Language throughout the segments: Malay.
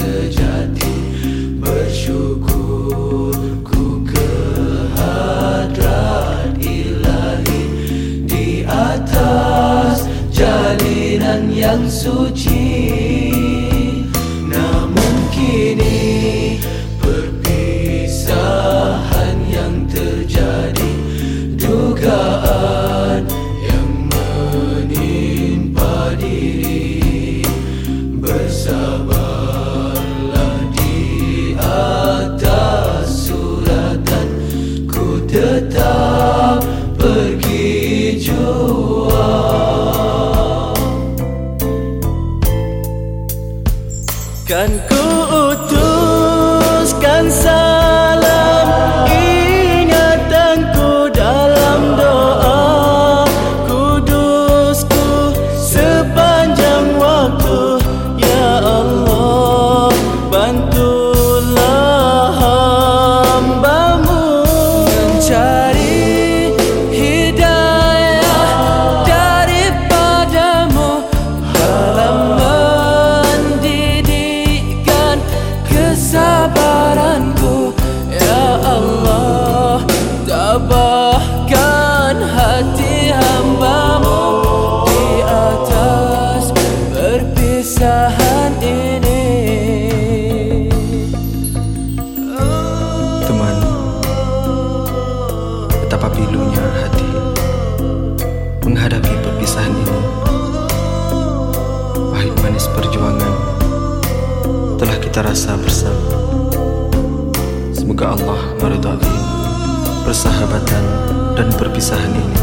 sejati. Bersyukur ku kehadrat ilahi di atas jalinan yang suci. Namun kini Sabah Kan ku perjuangan telah kita rasa bersama. Semoga Allah meridai persahabatan dan perpisahan ini.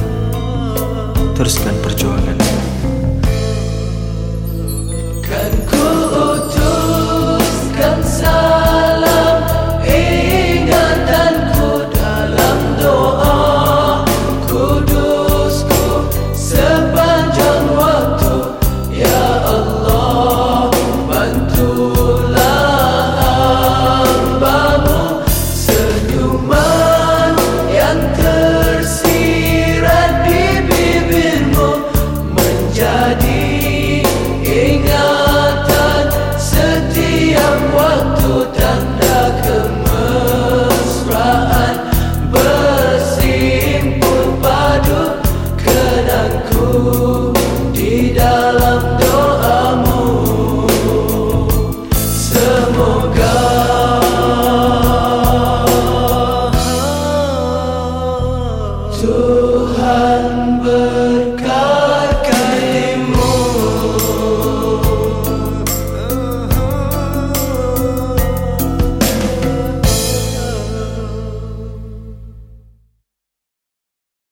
Teruskan perjuangan.